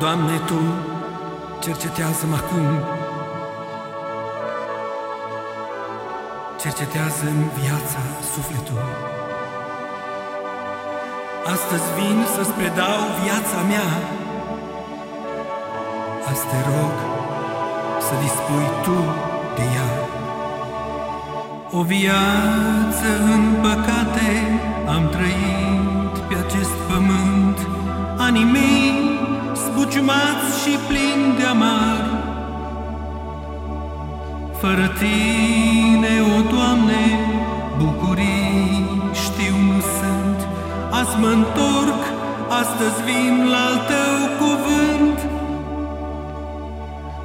Doamne, Tu cercetează-mă acum. Cercetează-mi viața, sufletul. Astăzi vin să-ți predau viața mea. Azi te rog să dispui Tu de ea. O viață în păcate am trăit pe acest pământ. Anii mei zbuciumați și plini de amar. Fără Tine, o Doamne, bucurii știu nu sunt. Azi mă întorc, astăzi vin la al Tău cuvânt.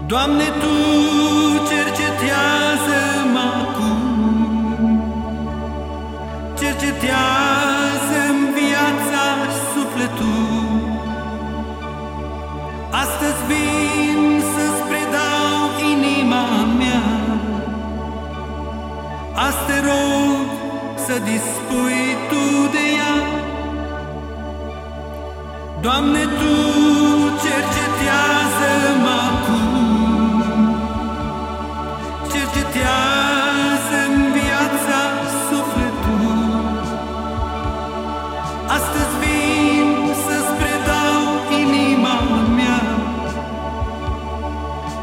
Doamne, Tu cercetează-mă Astăzi vin să-ți predau inima mea. Azi te rog să dispui Tu de ea. Doamne, Tu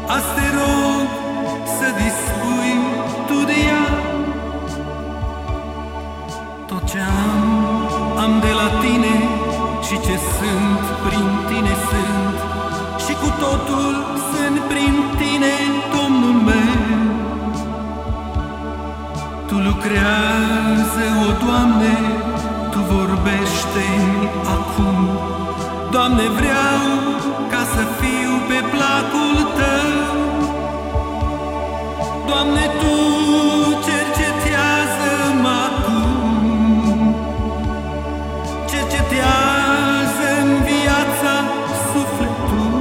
Azi te rog să dispui Tu de ea. Tot ce am, am de la Tine Și ce sunt, prin Tine sunt. Și cu totul sunt prin Tine, Domnul meu. Tu lucrează, o Doamne, Tu vorbește-mi acum. Doamne, vreau ca să fiu pe placul Tău Doamne, Tu cercetează-mă acum. Cercetează-mi viața, sufletul.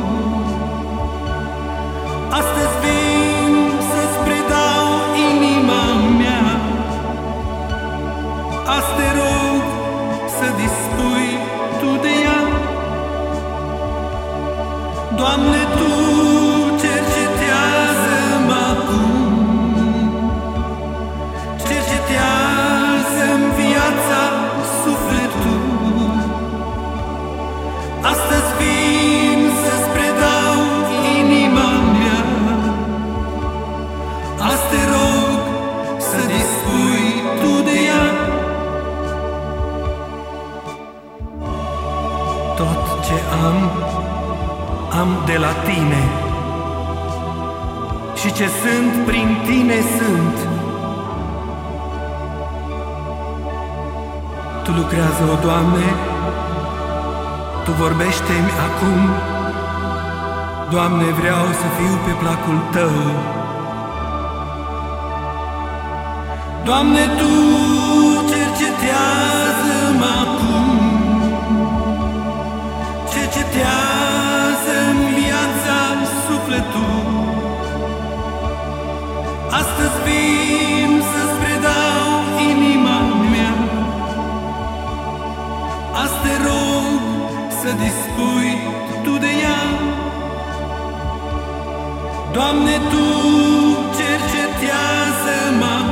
Astăzi vin să-ți predau inima mea. Azi te rog să dispui Tu de ea. Doamne, Astăzi vin să-ți predau inima mea. Azi te rog să dispui Tu de ea. Tot ce am, am de la Tine. Și ce sunt, prin Tine sunt. Tu lucrează, o Doamne, Tu vorbește-mi acum. Doamne, vreau să fiu pe placul Tău. Doamne, Tu cercetează-mă acum. Cercetează-mi viața, sufletul Doamne, Tu cercetează-mă.